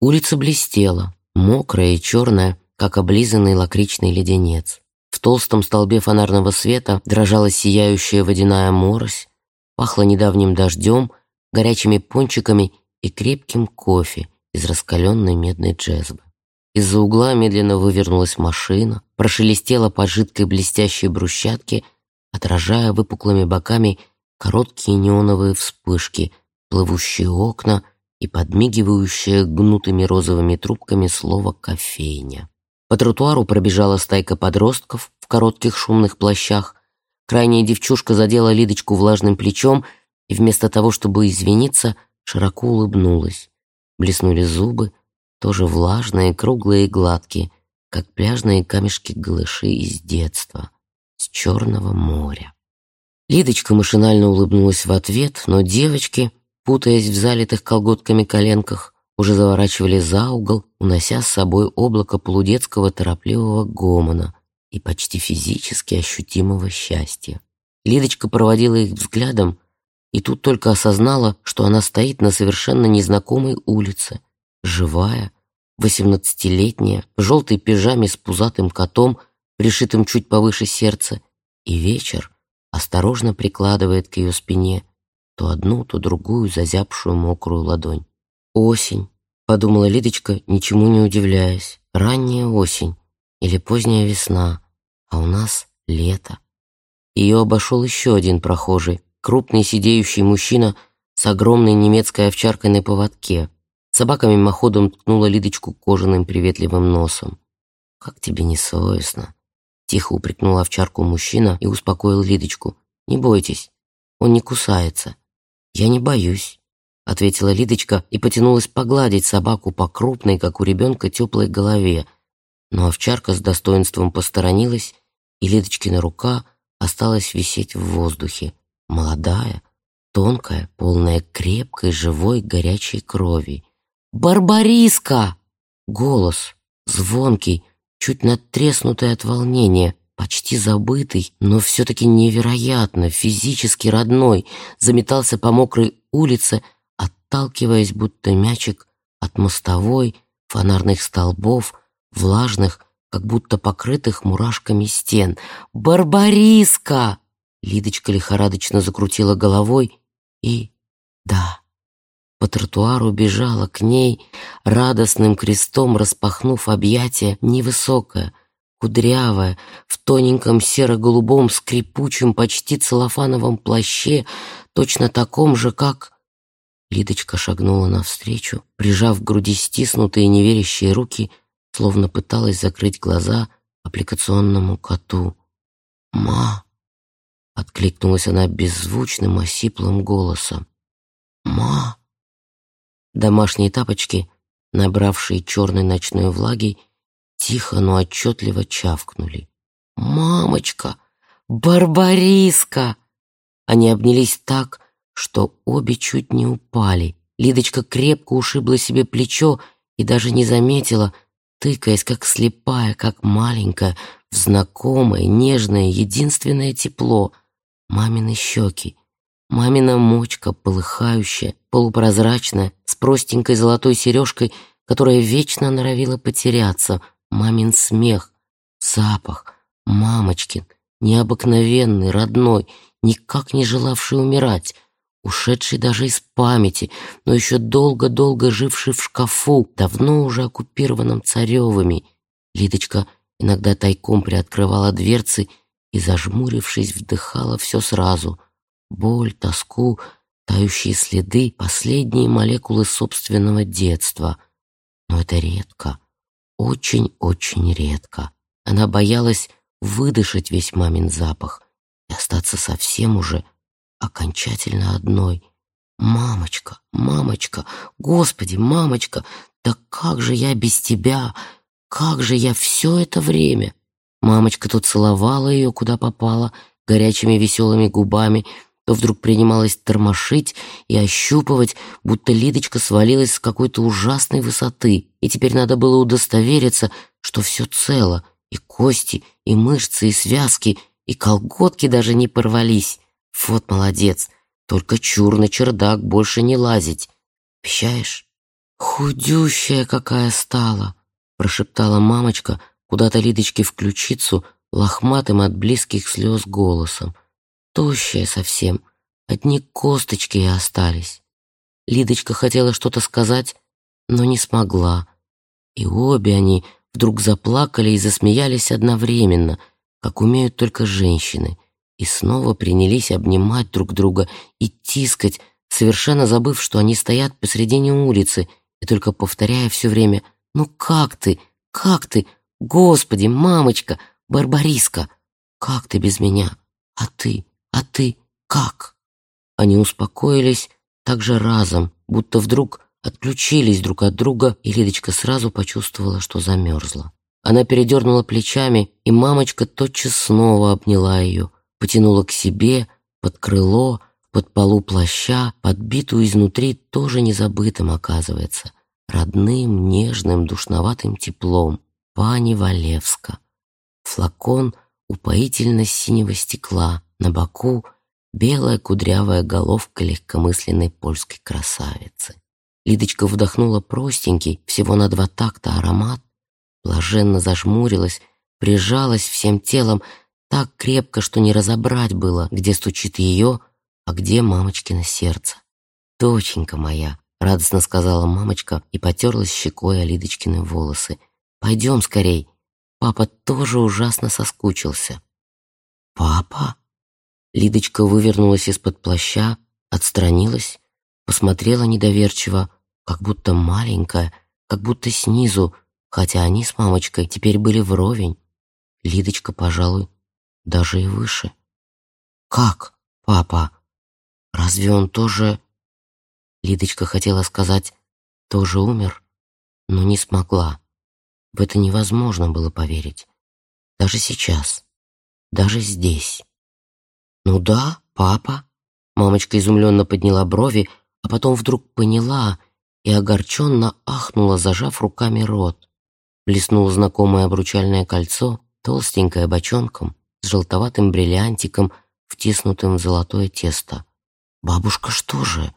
Улица блестела, мокрая и черная, как облизанный лакричный леденец. В толстом столбе фонарного света дрожала сияющая водяная морось, пахло недавним дождем, горячими пончиками и крепким кофе из раскаленной медной джезбы. Из-за угла медленно вывернулась машина, прошелестела по жидкой блестящей брусчатке, отражая выпуклыми боками короткие неоновые вспышки, плывущие окна и подмигивающее гнутыми розовыми трубками слово «кофейня». По тротуару пробежала стайка подростков в коротких шумных плащах. Крайняя девчушка задела Лидочку влажным плечом и вместо того, чтобы извиниться, широко улыбнулась. Блеснули зубы, тоже влажные, круглые и гладкие, как пляжные камешки-голыши из детства, с Черного моря. Лидочка машинально улыбнулась в ответ, но девочки, путаясь в залитых колготками коленках, уже заворачивали за угол, унося с собой облако полудетского торопливого гомона и почти физически ощутимого счастья. Лидочка проводила их взглядом, и тут только осознала, что она стоит на совершенно незнакомой улице, живая, восемнадцатилетняя, в желтой пижаме с пузатым котом, пришитым чуть повыше сердца, и вечер осторожно прикладывает к ее спине то одну, то другую зазябшую мокрую ладонь. «Осень», — подумала Лидочка, ничему не удивляясь. «Ранняя осень или поздняя весна, а у нас лето». Ее обошел еще один прохожий, крупный сидеющий мужчина с огромной немецкой овчаркой на поводке. Собака мимоходом ткнула Лидочку кожаным приветливым носом. «Как тебе не совестно?» Тихо упрекнул овчарку мужчина и успокоил Лидочку. «Не бойтесь, он не кусается». «Я не боюсь» ответила Лидочка и потянулась погладить собаку по крупной, как у ребенка, теплой голове. Но овчарка с достоинством посторонилась, и Лидочкина рука осталась висеть в воздухе. Молодая, тонкая, полная крепкой, живой, горячей крови. «Барбариска!» Голос, звонкий, чуть надтреснутый от волнения, почти забытый, но все-таки невероятно, физически родной, заметался по мокрой улице, отталкиваясь, будто мячик от мостовой, фонарных столбов, влажных, как будто покрытых мурашками стен. «Барбариска!» Лидочка лихорадочно закрутила головой и... Да, по тротуару бежала к ней, радостным крестом распахнув объятия, невысокая, кудрявая, в тоненьком серо-голубом скрипучем, почти целлофановом плаще, точно таком же, как... Лидочка шагнула навстречу, прижав к груди стиснутые неверящие руки, словно пыталась закрыть глаза аппликационному коту. «Ма!» — откликнулась она беззвучным, осиплым голосом. «Ма!» Домашние тапочки, набравшие черной ночной влаги, тихо, но отчетливо чавкнули. «Мамочка! Барбариска!» Они обнялись так, что обе чуть не упали. Лидочка крепко ушибла себе плечо и даже не заметила, тыкаясь как слепая, как маленькая, в знакомое, нежное, единственное тепло. Мамины щеки, мамина мочка, полыхающая, полупрозрачная, с простенькой золотой сережкой, которая вечно норовила потеряться, мамин смех, запах, мамочкин, необыкновенный, родной, никак не желавший умирать — ушедший даже из памяти, но еще долго-долго живший в шкафу, давно уже оккупированном царевыми. Лидочка иногда тайком приоткрывала дверцы и, зажмурившись, вдыхала все сразу. Боль, тоску, тающие следы, последние молекулы собственного детства. Но это редко, очень-очень редко. Она боялась выдышать весь мамин запах и остаться совсем уже окончательно одной. «Мамочка, мамочка, Господи, мамочка, да как же я без тебя? Как же я все это время?» Мамочка то целовала ее, куда попала, горячими веселыми губами, то вдруг принималась тормошить и ощупывать, будто Лидочка свалилась с какой-то ужасной высоты, и теперь надо было удостовериться, что все цело, и кости, и мышцы, и связки, и колготки даже не порвались. Вот молодец, только чур на чердак больше не лазить. Обещаешь? «Худющая какая стала!» — прошептала мамочка куда-то Лидочке в ключицу лохматым от близких слез голосом. «Тощая совсем, одни косточки и остались». Лидочка хотела что-то сказать, но не смогла. И обе они вдруг заплакали и засмеялись одновременно, как умеют только женщины, и снова принялись обнимать друг друга и тискать, совершенно забыв, что они стоят посредине улицы и только повторяя все время «Ну как ты? Как ты? Господи, мамочка, Барбариска, как ты без меня? А ты? А ты? Как?» Они успокоились так же разом, будто вдруг отключились друг от друга, и Лидочка сразу почувствовала, что замерзла. Она передернула плечами, и мамочка тотчас снова обняла ее, потянула к себе, под крыло, под полу плаща, подбитую изнутри тоже незабытым, оказывается, родным, нежным, душноватым теплом. Пани Валевска. Флакон упоительно-синего стекла, на боку белая кудрявая головка легкомысленной польской красавицы. Лидочка вдохнула простенький, всего на два такта аромат, блаженно зажмурилась, прижалась всем телом так крепко, что не разобрать было, где стучит ее, а где мамочкино сердце. «Доченька моя!» — радостно сказала мамочка и потерлась щекой о Лидочкины волосы. «Пойдем скорей. Папа тоже ужасно соскучился». «Папа?» Лидочка вывернулась из-под плаща, отстранилась, посмотрела недоверчиво, как будто маленькая, как будто снизу, хотя они с мамочкой теперь были вровень. Лидочка, пожалуй, даже и выше. «Как, папа? Разве он тоже...» Лидочка хотела сказать «тоже умер», но не смогла. В это невозможно было поверить. Даже сейчас, даже здесь. «Ну да, папа». Мамочка изумленно подняла брови, а потом вдруг поняла и огорченно ахнула, зажав руками рот. Блеснуло знакомое обручальное кольцо, толстенькое бочонком, с желтоватым бриллиантиком, втиснутым в золотое тесто. «Бабушка что же,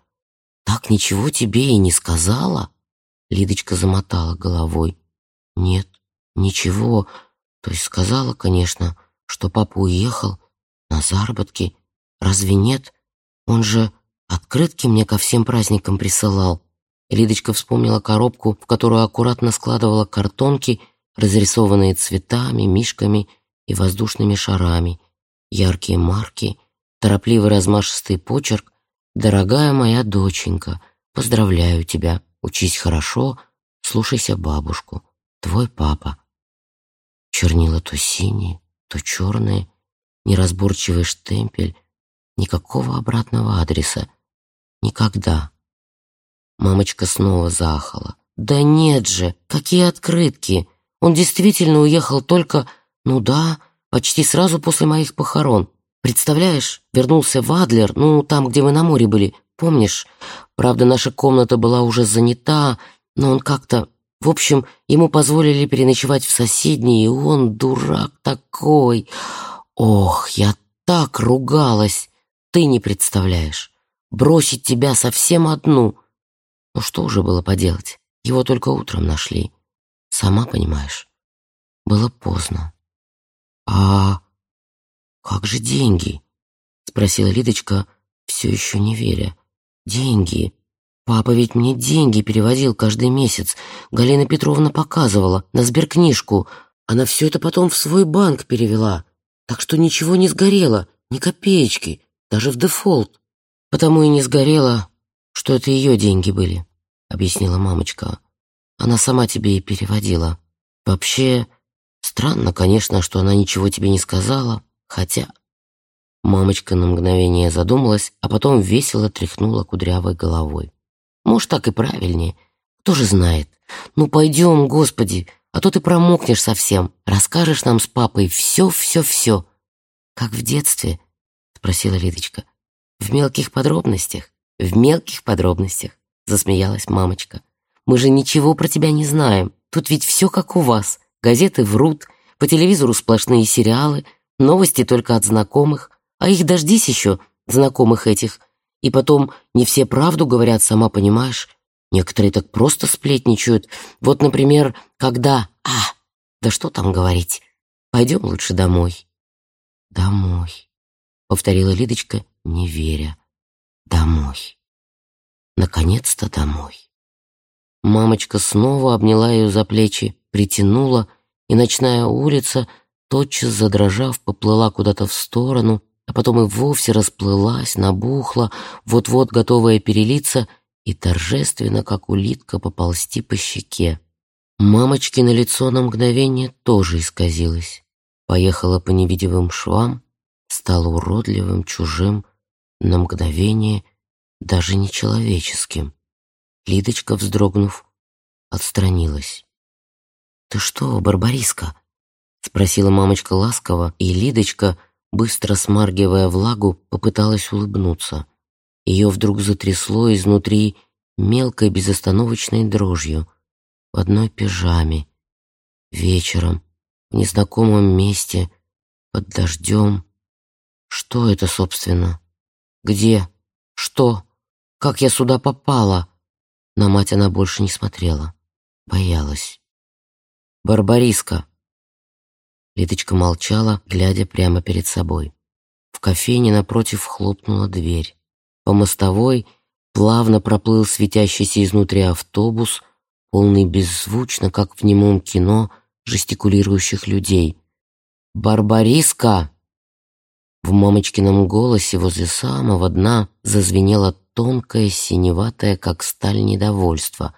так ничего тебе и не сказала?» Лидочка замотала головой. «Нет, ничего. То есть сказала, конечно, что папа уехал на заработки. Разве нет? Он же открытки мне ко всем праздникам присылал. Лидочка вспомнила коробку, в которую аккуратно складывала картонки, разрисованные цветами, мишками и воздушными шарами, яркие марки, торопливый размашистый почерк. «Дорогая моя доченька, поздравляю тебя, учись хорошо, слушайся бабушку, твой папа». Чернила то синие, то черные, неразборчивый штемпель, никакого обратного адреса. Никогда. Мамочка снова заахала. «Да нет же, какие открытки! Он действительно уехал только, ну да, почти сразу после моих похорон. Представляешь, вернулся в Адлер, ну, там, где мы на море были, помнишь? Правда, наша комната была уже занята, но он как-то... В общем, ему позволили переночевать в соседней, и он, дурак такой... Ох, я так ругалась, ты не представляешь. Бросить тебя совсем одну. Ну что уже было поделать? Его только утром нашли. Сама понимаешь, было поздно. А как же деньги? Спросила Лидочка, все еще не веря. Деньги. Папа ведь мне деньги переводил каждый месяц. Галина Петровна показывала на сберкнижку. Она все это потом в свой банк перевела. Так что ничего не сгорело, ни копеечки, даже в дефолт. Потому и не сгорело, что это ее деньги были, объяснила мамочка. Она сама тебе и переводила. Вообще, странно, конечно, что она ничего тебе не сказала, хотя... Мамочка на мгновение задумалась, а потом весело тряхнула кудрявой головой. Может, так и правильнее. Кто же знает? Ну, пойдем, господи, а то ты промокнешь совсем. Расскажешь нам с папой все-все-все. Как в детстве, спросила Лидочка. В мелких подробностях? В мелких подробностях, засмеялась мамочка. Мы же ничего про тебя не знаем. Тут ведь все как у вас. Газеты врут, по телевизору сплошные сериалы, новости только от знакомых. А их дождись еще, знакомых этих. И потом не все правду говорят, сама понимаешь. Некоторые так просто сплетничают. Вот, например, когда... А, да что там говорить. Пойдем лучше домой. Домой, повторила Лидочка, не веря. Домой. Наконец-то домой. Мамочка снова обняла ее за плечи, притянула, и ночная улица, тотчас задрожав, поплыла куда-то в сторону, а потом и вовсе расплылась, набухла, вот-вот готовая перелиться и торжественно, как улитка, поползти по щеке. Мамочкино лицо на мгновение тоже исказилось. Поехала по невидимым швам, стала уродливым, чужим, на мгновение даже нечеловеческим. Лидочка, вздрогнув, отстранилась. «Ты что, Барбариска?» — спросила мамочка ласково, и Лидочка, быстро смаргивая влагу, попыталась улыбнуться. Ее вдруг затрясло изнутри мелкой безостановочной дрожью — в одной пижаме, вечером, в незнакомом месте, под дождем. Что это, собственно? Где? Что? Как я сюда попала? На мать она больше не смотрела. Боялась. «Барбариска!» Лидочка молчала, глядя прямо перед собой. В кофейне напротив хлопнула дверь. По мостовой плавно проплыл светящийся изнутри автобус, полный беззвучно, как в немом кино, жестикулирующих людей. «Барбариска!» В мамочкином голосе возле самого дна зазвенело тонкое, синеватое, как сталь, недовольство,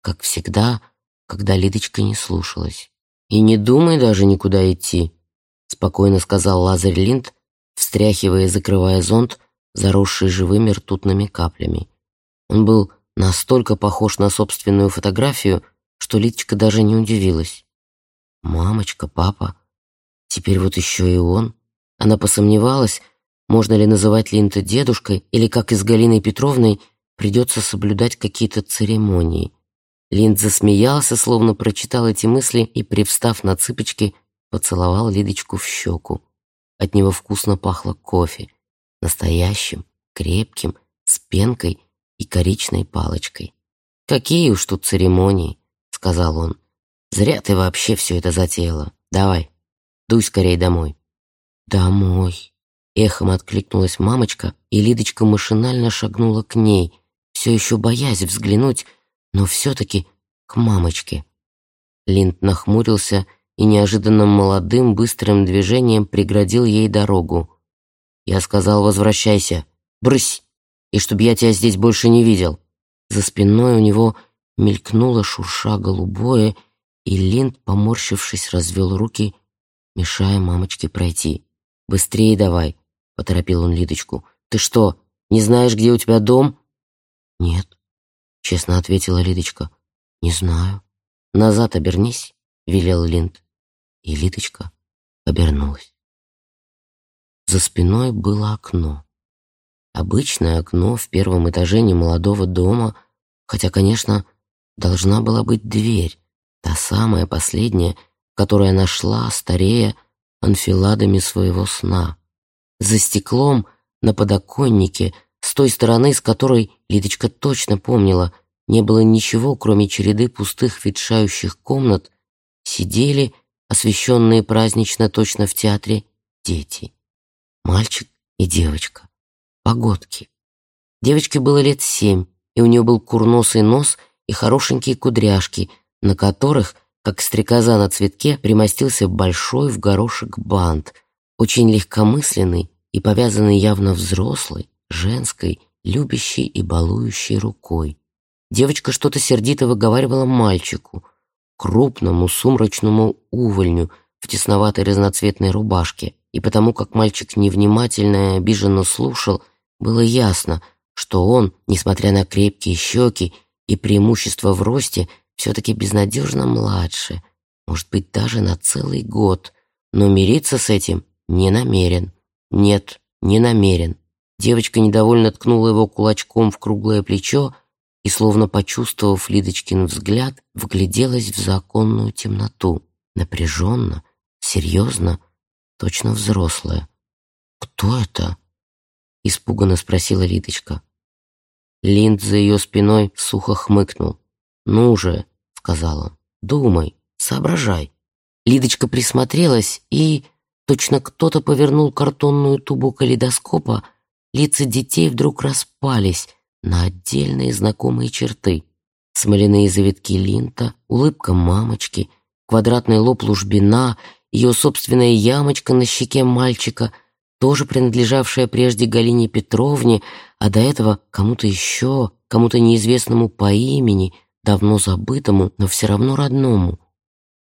как всегда, когда Лидочка не слушалась. «И не думай даже никуда идти», — спокойно сказал Лазарь Линд, встряхивая и закрывая зонт, заросший живыми ртутными каплями. Он был настолько похож на собственную фотографию, что Лидочка даже не удивилась. «Мамочка, папа, теперь вот еще и он». Она посомневалась, можно ли называть Линта дедушкой, или, как и с Галиной Петровной, придется соблюдать какие-то церемонии. Линд засмеялся, словно прочитал эти мысли и, привстав на цыпочки, поцеловал Лидочку в щеку. От него вкусно пахло кофе, настоящим, крепким, с пенкой и коричной палочкой. «Какие уж тут церемонии», — сказал он. «Зря ты вообще все это затеяла. Давай, дуй скорей домой». «Домой», — эхом откликнулась мамочка, и Лидочка машинально шагнула к ней, все еще боясь взглянуть, но все-таки к мамочке. Линд нахмурился и неожиданно молодым быстрым движением преградил ей дорогу. «Я сказал, возвращайся. Брысь!» и чтобы я тебя здесь больше не видел». За спиной у него мелькнуло шурша голубое, и Линд, поморщившись, развел руки, мешая мамочке пройти. «Быстрее давай», — поторопил он Лидочку. «Ты что, не знаешь, где у тебя дом?» «Нет», — честно ответила Лидочка. «Не знаю». «Назад обернись», — велел Линд. И Лидочка обернулась. За спиной было окно. Обычное окно в первом этаже немолодого дома, хотя, конечно, должна была быть дверь, та самая последняя, которая нашла, старея, анфиладами своего сна. За стеклом на подоконнике, с той стороны, с которой Лидочка точно помнила, не было ничего, кроме череды пустых ветшающих комнат, сидели, освещенные празднично точно в театре, дети. Мальчик и девочка погодки. Девочке было лет семь, и у нее был курносый нос и хорошенькие кудряшки, на которых, как стрекоза на цветке, примостился большой в горошек бант, очень легкомысленный и повязанный явно взрослой, женской, любящей и балующей рукой. Девочка что-то сердито выговаривала мальчику, крупному сумрачному увольню в тесноватой разноцветной рубашке, и потому как мальчик невнимательно и обиженно слушал, было ясно, что он, несмотря на крепкие щеки и преимущество в росте, все-таки безнадежно младше, может быть, даже на целый год, но мириться с этим не намерен. Нет, не намерен. Девочка недовольно ткнула его кулачком в круглое плечо и, словно почувствовав Лидочкин взгляд, вгляделась в законную темноту. Напряженно, серьезно, точно взрослая. «Кто это?» испуганно спросила Лидочка. Линд за ее спиной сухо хмыкнул. «Ну же», — сказал «думай, соображай». Лидочка присмотрелась и... Точно кто-то повернул картонную тубу калейдоскопа, лица детей вдруг распались на отдельные знакомые черты. Смоляные завитки линта, улыбка мамочки, квадратный лоб лужбина, ее собственная ямочка на щеке мальчика, тоже принадлежавшая прежде Галине Петровне, а до этого кому-то еще, кому-то неизвестному по имени, давно забытому, но все равно родному.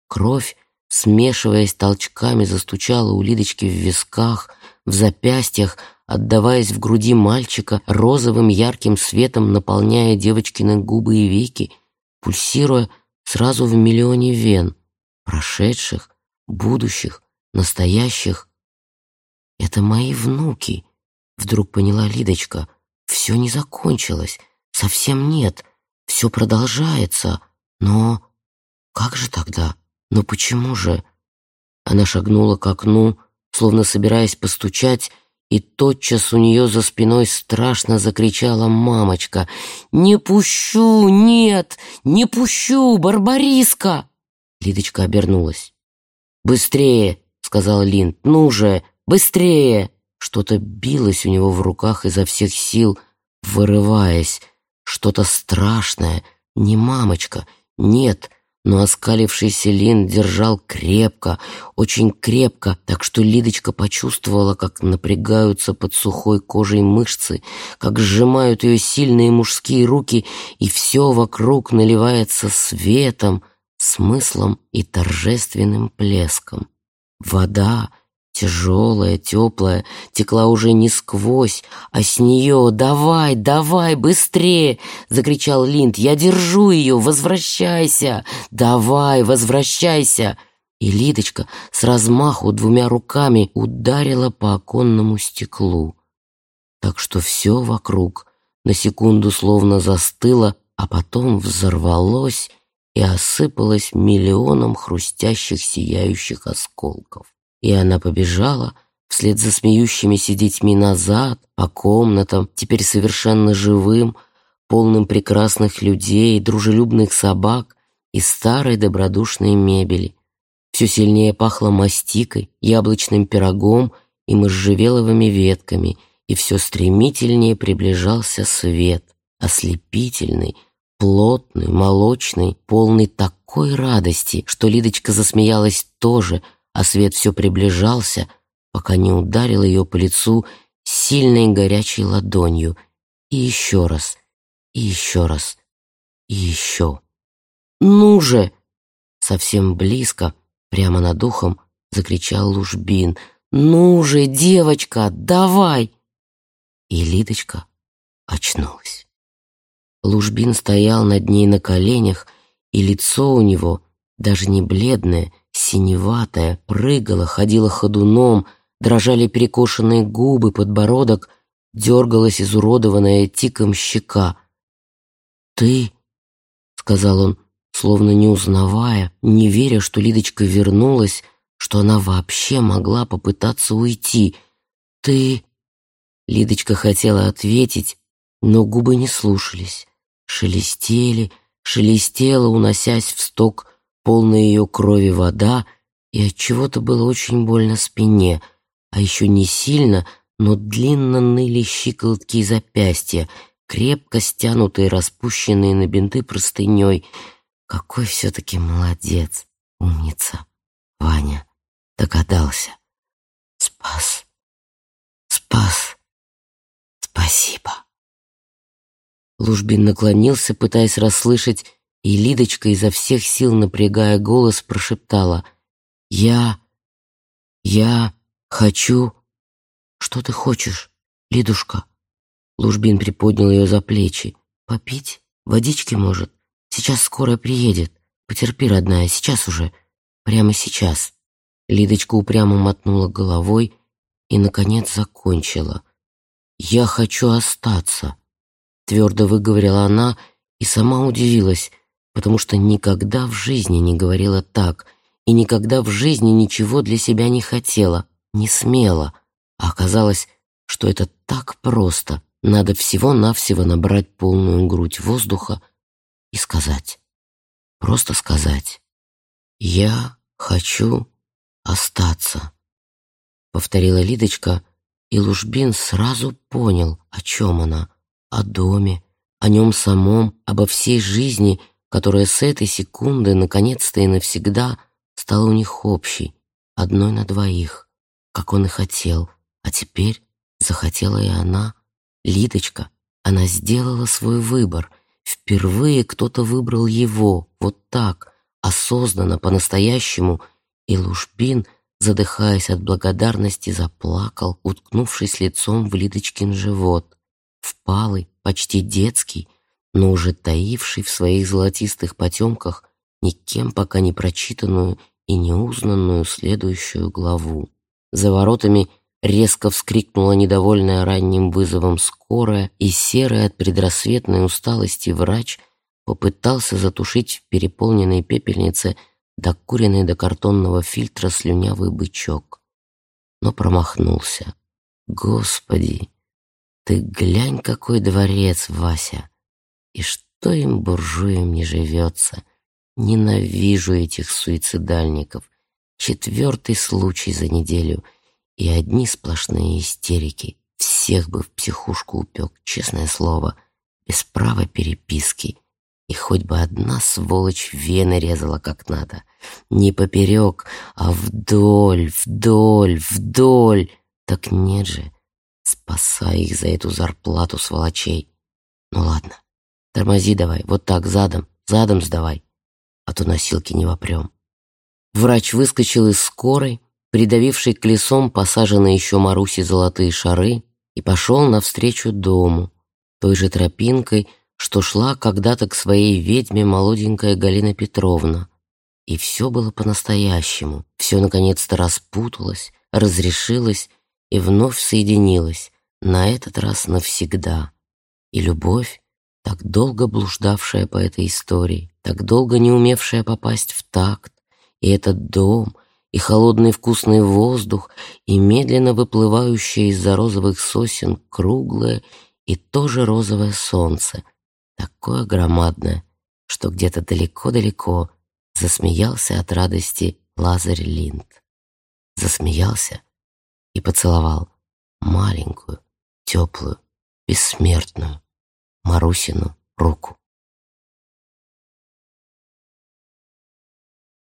Кровь смешиваясь толчками, застучала у Лидочки в висках, в запястьях, отдаваясь в груди мальчика, розовым ярким светом наполняя девочкины губы и веки, пульсируя сразу в миллионе вен, прошедших, будущих, настоящих. «Это мои внуки», — вдруг поняла Лидочка. «Все не закончилось, совсем нет, все продолжается, но как же тогда?» Но почему же? Она шагнула к окну, словно собираясь постучать, и тотчас у нее за спиной страшно закричала мамочка. «Не пущу! Нет! Не пущу! Барбариска!» Лидочка обернулась. «Быстрее!» — сказал Линд. «Ну же! Быстрее!» Что-то билось у него в руках изо всех сил, вырываясь. Что-то страшное. Не мамочка. Нет, но оскалившийся Лин держал крепко, очень крепко, так что Лидочка почувствовала, как напрягаются под сухой кожей мышцы, как сжимают ее сильные мужские руки, и все вокруг наливается светом, смыслом и торжественным плеском. Вода — Тяжелая, теплая, текла уже не сквозь, а с нее «Давай, давай, быстрее!» — закричал Линд. «Я держу ее! Возвращайся! Давай, возвращайся!» И Лидочка с размаху двумя руками ударила по оконному стеклу. Так что все вокруг на секунду словно застыло, а потом взорвалось и осыпалось миллионом хрустящих сияющих осколков. И она побежала вслед за смеющимися детьми назад, по комнатам, теперь совершенно живым, полным прекрасных людей, дружелюбных собак и старой добродушной мебели. Все сильнее пахло мастикой, яблочным пирогом и можжевеловыми ветками, и все стремительнее приближался свет, ослепительный, плотный, молочный, полный такой радости, что Лидочка засмеялась тоже, а свет все приближался, пока не ударил ее по лицу сильной горячей ладонью. И еще раз, и еще раз, и еще. «Ну же!» Совсем близко, прямо над ухом, закричал Лужбин. «Ну же, девочка, давай!» И Лидочка очнулась. Лужбин стоял над ней на коленях, и лицо у него, даже не бледное, синеватая, прыгала, ходила ходуном, дрожали перекошенные губы, подбородок, дергалась изуродованная тиком щека. «Ты?» — сказал он, словно не узнавая, не веря, что Лидочка вернулась, что она вообще могла попытаться уйти. «Ты...» Лидочка хотела ответить, но губы не слушались, шелестели, шелестела, уносясь в сток полная ее крови вода, и от чего-то было очень больно спине, а еще не сильно, но длинно ныли щиколотки и запястья, крепко стянутые, распущенные на бинты простыней. Какой все-таки молодец, умница, Ваня, догадался. Спас, спас, спасибо. Лужбин наклонился, пытаясь расслышать и Лидочка, изо всех сил напрягая голос, прошептала «Я... я хочу...» «Что ты хочешь, Лидушка?» Лужбин приподнял ее за плечи. «Попить? Водички, может? Сейчас скорая приедет. Потерпи, родная, сейчас уже. Прямо сейчас». Лидочка упрямо мотнула головой и, наконец, закончила. «Я хочу остаться», — твердо выговорила она и сама удивилась — потому что никогда в жизни не говорила так и никогда в жизни ничего для себя не хотела, не смела. А оказалось, что это так просто, надо всего-навсего набрать полную грудь воздуха и сказать, просто сказать «Я хочу остаться», — повторила Лидочка, и Лужбин сразу понял, о чем она, о доме, о нем самом, обо всей жизни, которая с этой секунды наконец-то и навсегда стала у них общей, одной на двоих, как он и хотел, а теперь захотела и она, Лидочка, она сделала свой выбор. Впервые кто-то выбрал его, вот так, осознанно, по-настоящему, и Лушбин, задыхаясь от благодарности, заплакал, уткнувшись лицом в Лидочкин живот, впалый, почти детский, но уже таивший в своих золотистых потемках никем пока не прочитанную и неузнанную следующую главу. За воротами резко вскрикнула недовольная ранним вызовом скорая, и серый от предрассветной усталости врач попытался затушить в переполненной пепельнице докуренный до картонного фильтра слюнявый бычок, но промахнулся. Господи, ты глянь, какой дворец, Вася! И что им, буржуям, не живется? Ненавижу этих суицидальников. Четвертый случай за неделю и одни сплошные истерики. Всех бы в психушку упек, честное слово, без права переписки. И хоть бы одна сволочь вены резала как надо. Не поперек, а вдоль, вдоль, вдоль. Так нет же, спасай их за эту зарплату сволочей. Ну ладно, тормози давай, вот так, задом, задом сдавай, а то носилки не вопрем. Врач выскочил из скорой, придавивший колесом посаженные еще Маруси золотые шары, и пошел навстречу дому, той же тропинкой, что шла когда-то к своей ведьме молоденькая Галина Петровна. И все было по-настоящему, все наконец-то распуталось, разрешилось и вновь соединилось, на этот раз навсегда. И любовь, так долго блуждавшая по этой истории, так долго не умевшая попасть в такт, и этот дом, и холодный вкусный воздух, и медленно выплывающее из-за розовых сосен круглое и тоже розовое солнце, такое громадное, что где-то далеко-далеко засмеялся от радости Лазарь Линд. Засмеялся и поцеловал маленькую, теплую, бессмертную Марусину руку.